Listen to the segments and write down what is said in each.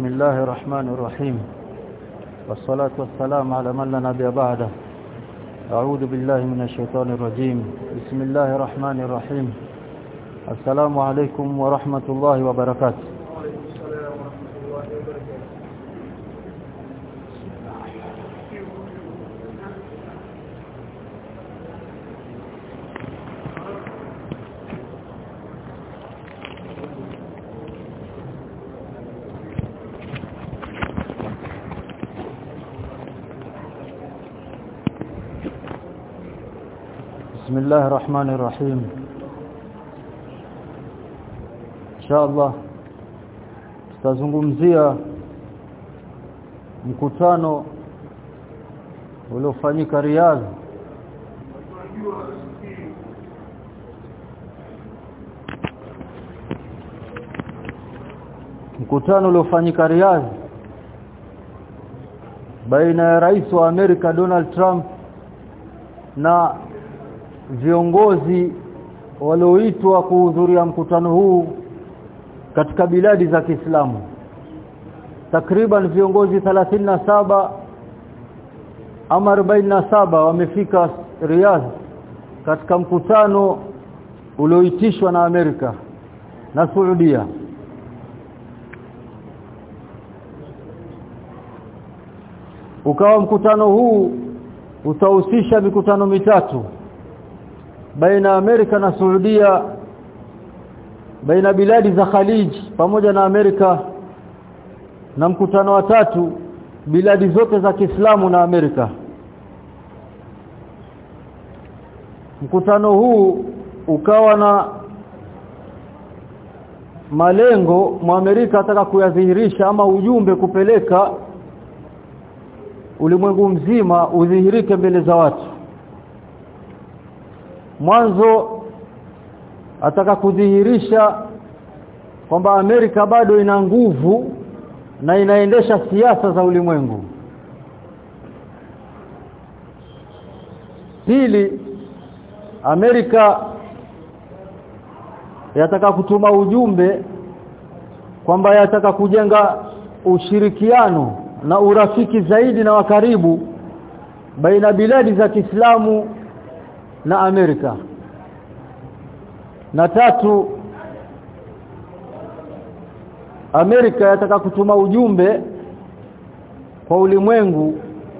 بسم الله الرحمن الرحيم. والصلاة والسلام على من لا نبي بعده. أعوذ بالله من الشيطان الرجيم. بسم الله الرحمن الرحيم. السلام عليكم ورحمة الله وبركاته. بسم الله الرحمن الرحيم إن شاء الله tutazungumzia mkutano uliofanyika Riyadh mkutano uliofanyika Riyadh baina ya rais wa Amerika Donald Trump na viongozi walioitwa kuhudhuria mkutano huu katika biladi za Kiislamu. Takriban viongozi 37 ama 47 wamefika Riyadh katika mkutano ulioitishwa na Amerika na Saudia. Ukawa mkutano huu utahusisha mikutano mitatu baina Amerika na Saudia baina biladi za Khalij pamoja na Amerika na mkutano wa tatu biladi zote za Kiislamu na Amerika. Mkutano huu ukawa na malengo mwa Amerika ataka kuyadhihirisha ama ujumbe kupeleka ulimwengu mzima udhihirike mbele za watu mwanzo ataka kudhihirisha kwamba Amerika bado ina nguvu na inaendesha siasa za ulimwengu. Pili Amerika yataka kutuma ujumbe kwamba yataka kujenga ushirikiano na urafiki zaidi na wakaribu baina biladi za Kiislamu na Amerika. Na tatu Amerika yataka kutuma ujumbe kwa ulimwengu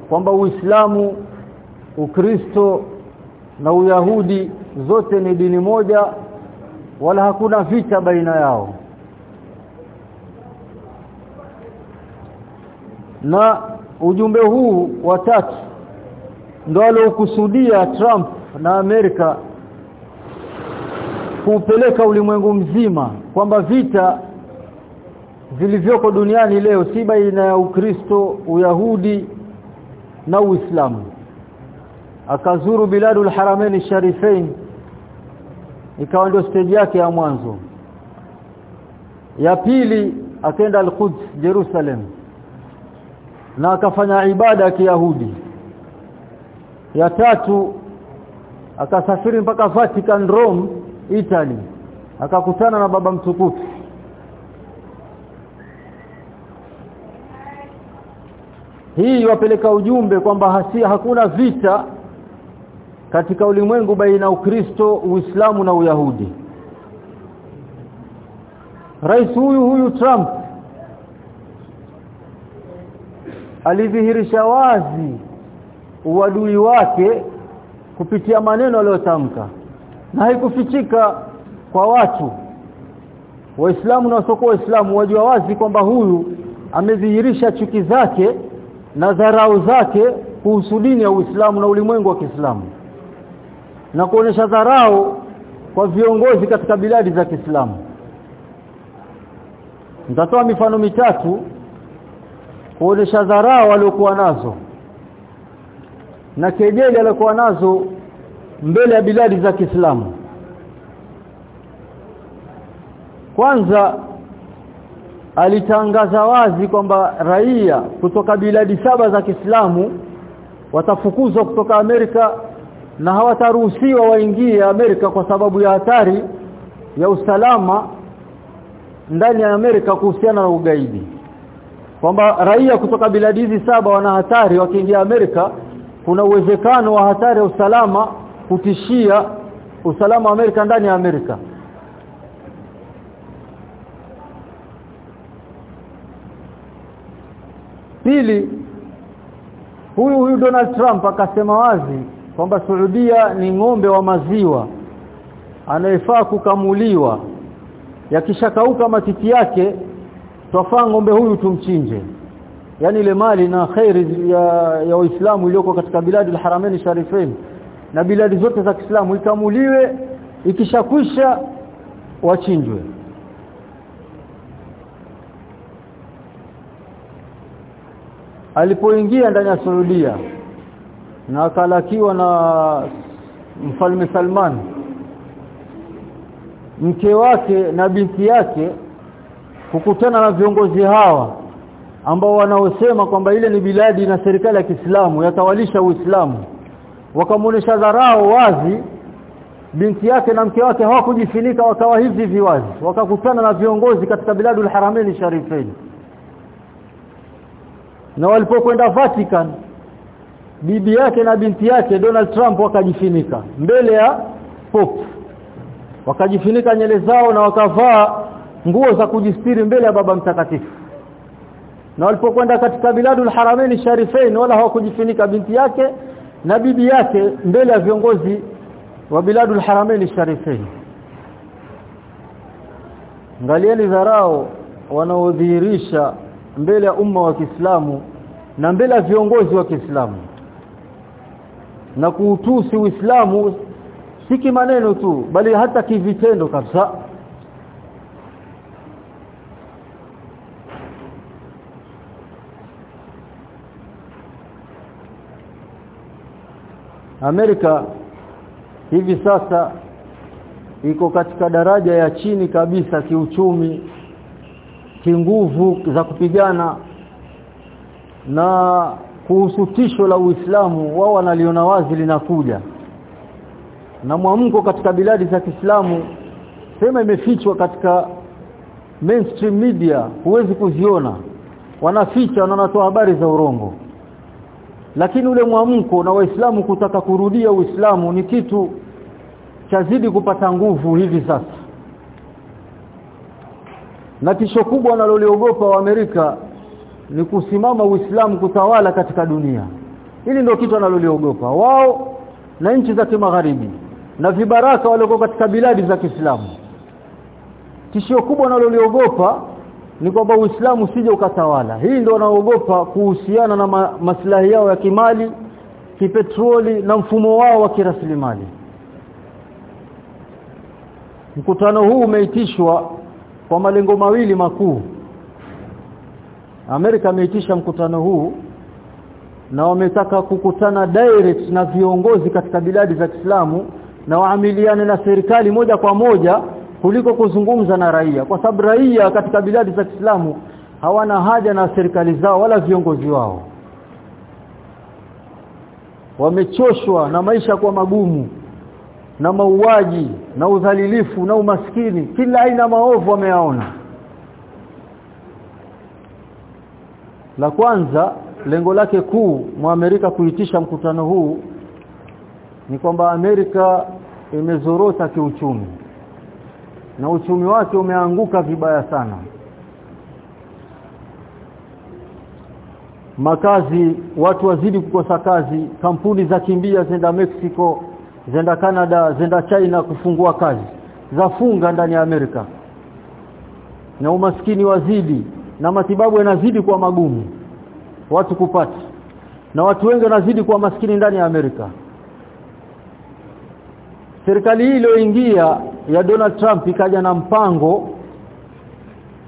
kwamba Uislamu Ukristo na Uyahudi zote ni dini moja wala hakuna vita baina yao. Na ujumbe huu wa tatu ndio aliokusudia Trump na Amerika kuupeleka ulimwengu mzima kwamba vita vilivyoko duniani leo si baina ya Ukristo, Uyahudi na Uislamu. Akazuru biladul haramain sharifain ikawa ndio stage yake ya mwanzo. Ya pili akaenda al-Quds Jerusalem na akafanya ibada ya Kiyahudi. Ya tatu akasafiri mpaka Vatican Rome Italy. Akakutana na baba mtukufu. Hii wapeleka ujumbe kwamba hasia hakuna vita katika ulimwengu baina Ukristo, Uislamu na Uyahudi. Rais huyu huyu Trump alidhihirisha wazi uadui wake kupitia maneno aliyotamka na haikufichika kwa watu. Waislamu na wasiokuwa waislamu wajua wazi kwamba huyu amedhihirisha chuki zake na dharau zake kuhusu dini ya Uislamu na ulimwengu wa Kiislamu na kuonesha dharau kwa viongozi katika biladi za Kiislamu. Nitatoa mifano mitatu kuonesha dharau waliokuwa nazo na kejeli aliyokuwa nazo mbele ya biladi za Kiislamu. Kwanza alitangaza wazi kwamba raia kutoka biladi saba za Kiislamu watafukuzwa kutoka Amerika na hawataruhusiwa waingie Amerika kwa sababu ya hatari ya usalama ndani ya Amerika kuhusiana na ugaidi. Kwamba raia kutoka biladi hizi saba wana hatari wakiingia Amerika kuna uwezekano wa hatari ya usalama kutishia usalama wa Amerika ndani ya Amerika. Pili huyu huyu Donald Trump akasema wazi kwamba Saudia ni ng'ombe wa maziwa anayefaa kukamuliwa. Yakishakauka matiti yake twafaa ng'ombe huyu tumchinje yani ile mali na khairi ya ya Uislamu iliyoko katika biladi al-Haramain Sharifain na biladi zote za Kiislamu ikamuliwe ikishakwisha wachinjwe. Alipoingia ndani ya Saudia na akalakiwa na mfalme Salman mke wake na binti yake kukutana na viongozi hawa ambao wanaosema kwamba ile ni biladi na serikali ya Kiislamu yatawalisha Uislamu. Wakamuonesha dharao wazi binti yake na mke wake hawakujifinika wakawa hivi viwazi. Wakakutana na viongozi katika biladul haramain sharifain na walipokwenda Vatican bibi yake na binti yake Donald Trump wakajifinika mbele ya Pope. Wakajifinika nyele zao na wakavaa nguo za kujistiri mbele ya baba mtakatifu na walipokwenda katika biladul haramain sharifain wala hawakujifunika binti yake na bibi yake mbele ya viongozi wa biladul haramain sharifain ngalieni dharao wanaodhihirisha mbele ya umma wa Kiislamu na mbele ya viongozi wa Kiislamu. Na kuutusi Uislamu si kimaneno tu bali hata kivitendo kabisa Amerika hivi sasa iko katika daraja ya chini kabisa kiuchumi kinguvu za kupigana na kuhusu tisho la Uislamu wao wanaliona wazi linakuja. Na mwamko katika biladi za Kiislamu sema imefichwa katika mainstream media huwezi kuziona. Wanaficha na wanatoa habari za urongo lakini ule mwamko na waislamu kutaka kurudia uislamu ni kitu chazidi kupata nguvu hivi sasa. Na tisho kubwa wanaloliogopa wa Amerika ni kusimama uislamu kutawala katika dunia. Hili ndio kitu analoliogopa. Wao na nchi za kimagharibi na vibaraka walioko katika biladi za Kiislamu. Tishio kubwa wanaloliogopa ni kwamba Uislamu usije ukatawala. Hii ndio wanaogopa kuhusiana na ma, maslahi yao ya kimali, kipetroli na mfumo wao wa kiraslimali. Mkutano huu umeitishwa kwa malengo mawili makuu. Amerika ameitisha mkutano huu na wametaka kukutana direct na viongozi katika biladi za Kiislamu na waamiliane na serikali moja kwa moja kuliko kuzungumza na raia kwa sababu raia katika biladi za Kiislamu hawana haja na serikali zao wala viongozi wao. Wamechoshwa na maisha kwa magumu na mauaji na udhalilifu na umaskini. Kila aina maovu wameyaona. La kwanza lengo lake kuu mwa Amerika kuitisha mkutano huu ni kwamba Amerika imezorota kiuchumi na uchumi wake umeanguka vibaya sana. Makazi watu wazidi kukosa kazi kampuni za kimbia zenda Mexico zenda Canada zenda China kufungua kazi zafunga ndani ya Amerika. Na umaskini wazidi na matibabu yanazidi kuwa magumu watu kupata. Na watu wengi wanazidi kuwa maskini ndani ya Amerika. Serikali hii iliyoingia ya Donald Trump ikaja na mpango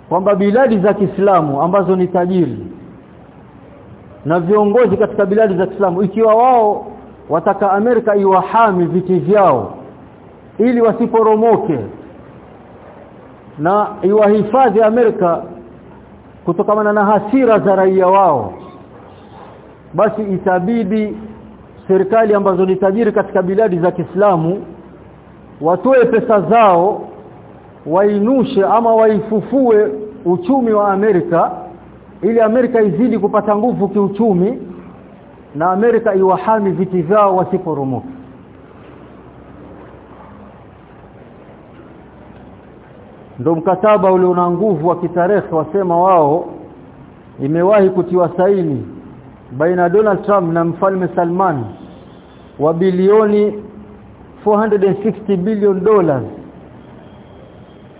kwamba biladi za Kiislamu ambazo ni tajiri na viongozi katika biladi za Kiislamu ikiwa wao wataka Amerika iwahami viti vyao ili wasiporomoke na iwahifadhi Amerika kutokana na hasira za raia wao basi itabidi serikali ambazo ni tajiri katika biladi za Kiislamu watoe pesa zao wainushe ama waifufue uchumi wa Amerika ili Amerika izidi kupata nguvu kiuchumi na Amerika iwahami viti vyao wasiporomoke. Ndo mkataba ule una nguvu wa kitarehe wasema wao imewahi kutiwa saini baina Donald Trump na mfalme Salman wa bilioni 460 billion dollars.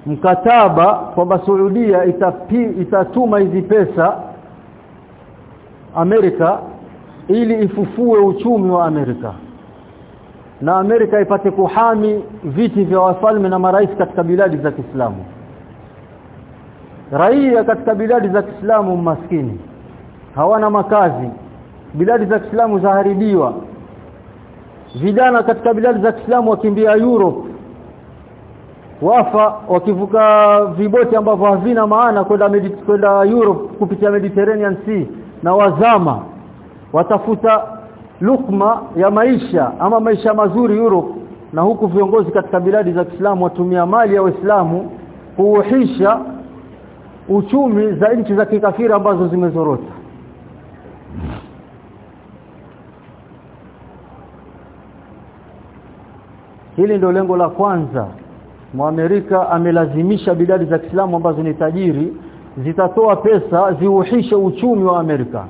Mkataba kwamba Saudia itapi, itatuma hizi pesa Amerika ili ifufue uchumi wa Amerika na Amerika ipate kuhami viti vya wafalme na marais katika biladi za Kiislamu. Raia katika biladi za Kiislamu maskini hawana makazi. Biladi za Kiislamu zaharibiwa vijana katika biladi za Kiislamu wakimbia Europe. Wafa wakivuka viboti ambavyo havina maana kwenda kwenda Europe kupitia Mediterranean Sea na wazama. Watafuta lukma ya maisha ama maisha mazuri Europe. Na huku viongozi katika biladi za Kiislamu watumia mali ya Waislamu kuuhisha uchumi za nchi za kikafiri ambazo zimezorota Hili ndio lengo la kwanza. Muamerika amelazimisha bidadi za Kiislamu ambazo ni tajiri zitatoa pesa ziuhishe uchumi wa Amerika.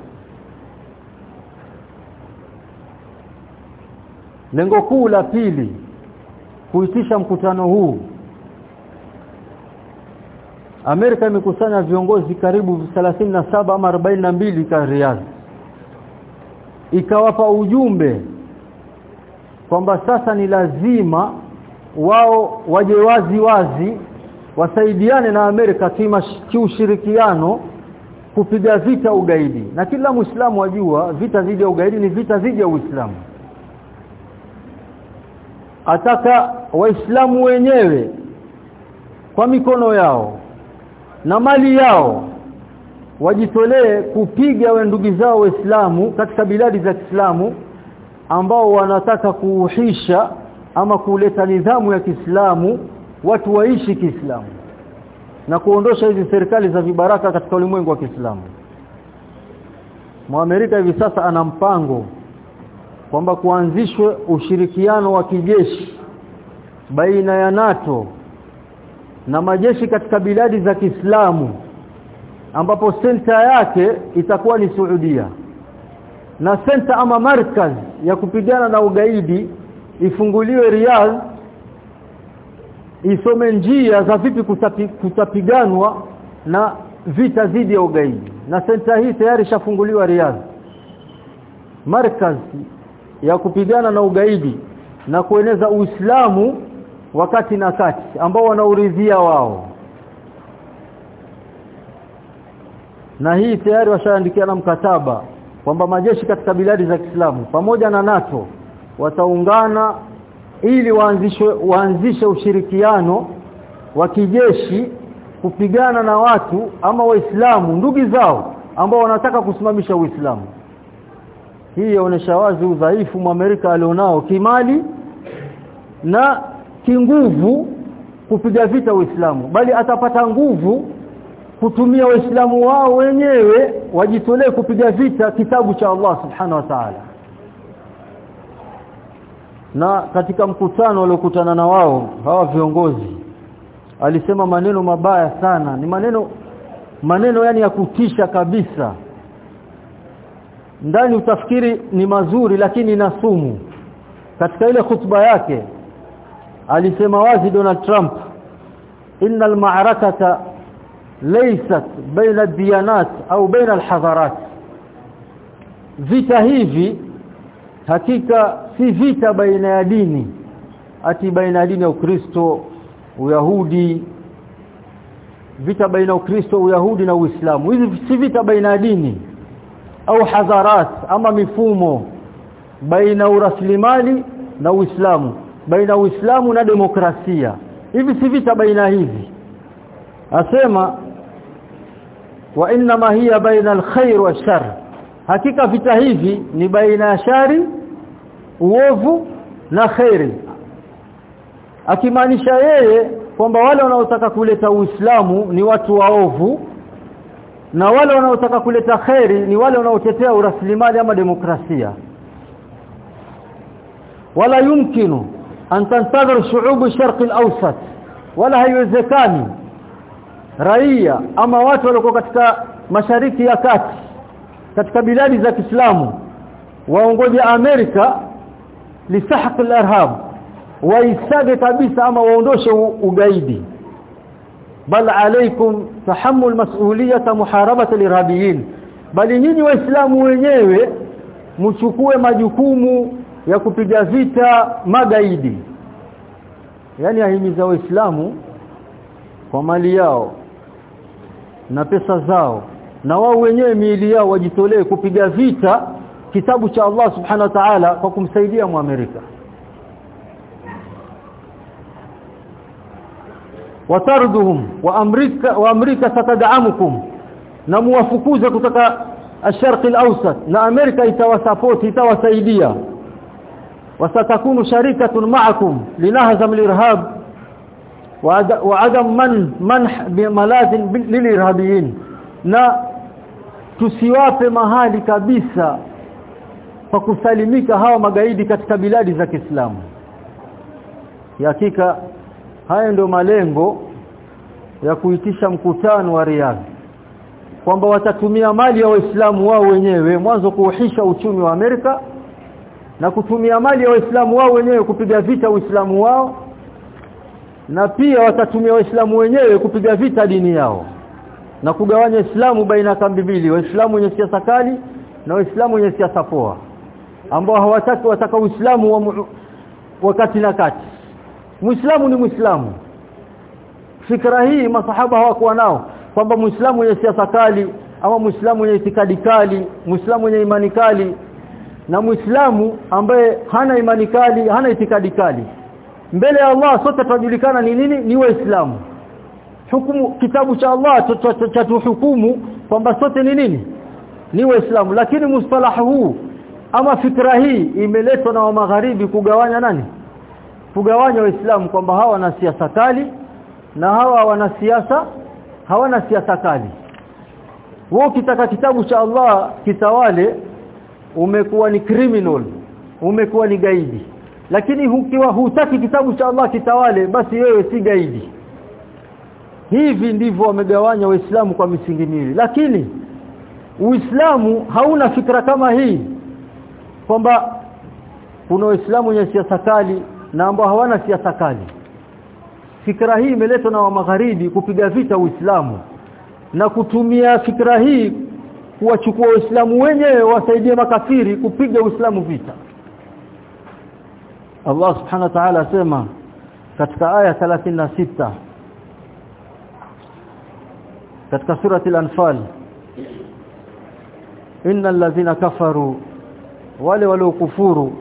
Lengo kuu la pili kuitisha mkutano huu. Amerika imekusanya viongozi karibu 37 ama 42 ka Riyadh ikawapa ujumbe kwamba sasa ni lazima wao waje wazi wazi wasaidiane na Amerika kiushirikiano kupiga vita ugaidi. Na kila muislamu wajua vita dhidi ya ugaidi ni vita dhidi ya Uislamu. Ataka waislamu wenyewe kwa mikono yao na mali yao wajitolee kupiga ndugu zao waislamu katika biladi za Kiislamu ambao wanataka kuuhisha ama kuleta nidhamu ya Kiislamu watu waishi Kiislamu na kuondosha hizi serikali za vibaraka katika ulimwengu wa Kiislamu. Muamerika hivi sasa ana mpango kwamba kuanzishwe ushirikiano wa kijeshi baina ya NATO na majeshi katika biladi za Kiislamu ambapo senta yake itakuwa ni Saudia na senta ama markaz ya kupigana na ugaidi ifunguliwe Riyadh isome njia za vipi kutapi, kutapiganwa na vita dhidi ya ugaidi. Na senta hii tayari ishafunguliwa Riyadh. Markaz ya kupigana na ugaidi na kueneza Uislamu wakati na kati ambao wanauridhia wao. Na hii tayari washaandikia na mkataba kwamba majeshi katika biladi za Kiislamu pamoja na NATO wataungana ili waanzishe waanzishe ushirikiano wa kijeshi kupigana na watu ama waislamu ndugu zao ambao wanataka kusimamisha Uislamu. Hii yaonesha wazi udhaifu wa Amerika alionao kimali na kinguvu kupiga vita Uislamu. Bali atapata nguvu kutumia waislamu wao wenyewe wajitolee kupiga vita kitabu cha Allah subhanahu wa ta'ala. Na katika mkutano waliokutana na wao hawa viongozi alisema maneno mabaya sana. Ni maneno maneno yani ya kutisha kabisa. Ndani utafikiri ni mazuri lakini ina sumu. Katika ile khutba yake alisema wazi Donald Trump innal ma'arakata laysat baina diyanat au baina alhadharat vita hivi hakika si vita baina ya dini. Ati baina ya dini ya Ukristo Uyahudi. Vita baina Ukristo Uyahudi na Uislamu. Hizi si vita baina ya dini au hadharat ama mifumo. Baina uraslimali na Uislamu. Baina Uislamu na demokrasia. Hivi si vita baina hivi. Asema wa inma hiya baina alkhair wa shar. Hakika vita hivi ni baina ya shari uovu na khairi. Akimaanisha yeye kwamba wale wanaotaka kuleta Uislamu ni watu waovu na wale wanaotaka kuleta khairi ni wale wanaotetea uraslimali ama demokrasia. Wala yumkinu an tantadhir shu'ub sharq al-awsat. Wala haiwezekani raia ama watu walioko katika mashariki ya kati katika biladi za Kiislamu waongoje Amerika lisahq al-irhab waisage kabisa ama waondoshe ugaidi. Bal alaykum tahammul mas'uliyata muharabata lirabiyin bali nyinyi waislamu wenyewe mchukue majukumu ya kupiga vita magaidi. Yani ahimiza waislamu kwa mali yao na pesa zao na wao wenyewe miili yao wajitolee kupiga vita kitabu cha Allah subhanahu wa ta'ala kwa kumsaidia muamerika watarduhum wa amrika wa amrika satad'amukum na muwafukuza kutoka الشرق الاوسط na Amerika itawasupport itawasaidia وستكون شركة معكم لنهزم الارهاب وعدم من منح بملاذ للارهابيين na tusiwape mahali kabisa pa kusalimika hawa magaidi katika biladi za Kiislamu hakika haya ndio malengo ya kuitisha mkutano wa Riyadh kwamba watatumia mali ya waislamu wao wenyewe mwanzo kuuhisha uchumi wa Amerika na kutumia mali ya waislamu wao wenyewe kupiga vita uislamu wao na pia watatumia waislamu wenyewe kupiga vita dini yao na kugawanya Uislamu baina kambi mbili waislamu wenye siasa kali na waislamu wenye siasa poa ambao hawataki wataka uislamu wa wakati na kati. Muislamu ni muislamu. Fikra hii masahaba hawakuwa nao kwamba muislamu wenye siasa kali ama muislamu wenye itikadi kali muislamu mwenye imani kali na muislamu ambaye hana imani kali hana itikadi kali mbele ya Allah sote tunajulikana ni nini? Ni waislamu. Hukumu kitabu cha Allah cha tuhukumu kwamba sote ni nini? Ni waislamu. Lakini mustalah huu ama fikra hii imeletwa na wa magharibi kugawanya nani? Kugawanya waislamu kwamba hawa wana siasa kali na hawa wana siasa hawana siasa kali. Wao kitaka kitabu cha Allah kitawale umekuwa ni criminal umekuwa ni gaidi lakini ukiwa hutaki kitabu cha Allah kitawale basi wewe si gaidi. Hivi ndivyo wamegawanya waislamu kwa misingi miwili. Lakini uislamu hauna fikra kama hii kwamba kuna waislamu wenye siasa kali na ambao hawana siasa kali. Fikra hii imeletwa na wa magharibi kupiga vita uislamu na kutumia fikra hii kuwachukua waislamu wenyewe wasaidie makafiri kupiga uislamu vita Allah subhanahu wa ta'ala asema katika aya 36 katika surati al-anfal innal ladhina kafaru wale waliokufuru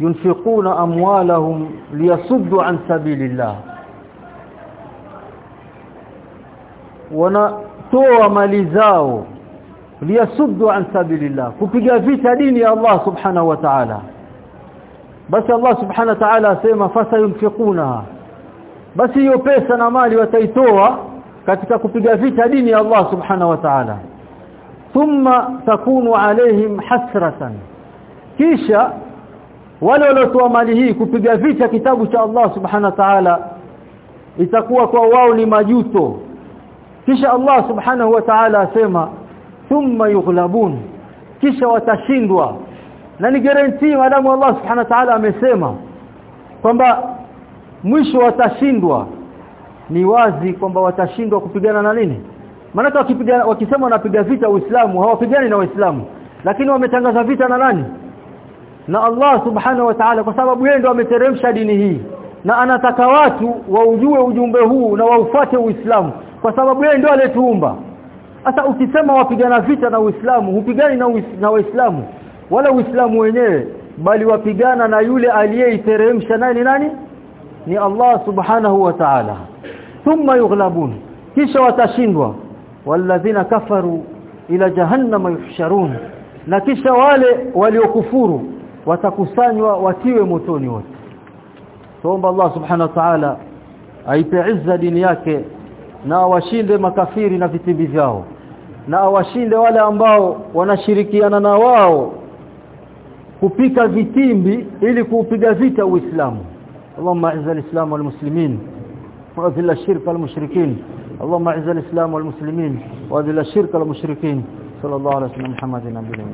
yunfiquna amwalahum liyasuddu an sabilillah. Wanatoa mali zao liyasuddu an sabilillah kupiga vita dini ya Allah subhanahu wa ta'ala basi Allah subhana wa ta'ala asema fasayunfiquna basi hiyo pesa na mali wataitoa katika kupiga vita dini ya Allah subhanahu wa ta'ala. Thumma takunu alaihim hasratan. Kisha wale waliotoa mali hii kupiga vita kitabu cha Allah subhana wa ta'ala itakuwa kwa wao ni majuto. Kisha Allah subhanahu wa ta'ala asema thumma yughlabun. Kisha watashindwa na ni guarantee madamu Allah subhanahu wa ta'ala amesema kwamba mwisho watashindwa? Ni wazi kwamba watashindwa kupigana na nini? Maana wakipigana wakisema wanapiga vita Uislamu hawapigani na Waislamu. Lakini wametangaza vita na nani? Na Allah subhanahu wa ta'ala kwa sababu yeye ndo ameteremsha dini hii. Na anataka watu waujue ujumbe huu na waufuate Uislamu kwa sababu yeye ndo aliyetuumba. Sasa ukisema wapigana vita na Uislamu hupigani na Uislamu wala Uislamu wenyewe bali wapigana na yule aliyeiteremsha nani nani? Ni Allah subhanahu wa ta'ala. Thumma yughlabun. Kisha watashindwa. Walladhina kafaru ila jahannama yuhsharun. Na kisha wale waliokufuru watakusanywa watiwe motoni wote. Tuomba Allah subhanahu wa ta'ala aipe izza dini yake na washinde makafiri na vitimbi vyao. Na awashinde wale ambao wanashirikiana na wao kupika vitimbi ili kuupiga vita Uislamu. اللهم اعز الاسلام والمسلمين واذل الشرك والمشركين اللهم اعز الاسلام والمسلمين واذل الشرك والمشركين صلى الله عليه وسلم محمد نبينا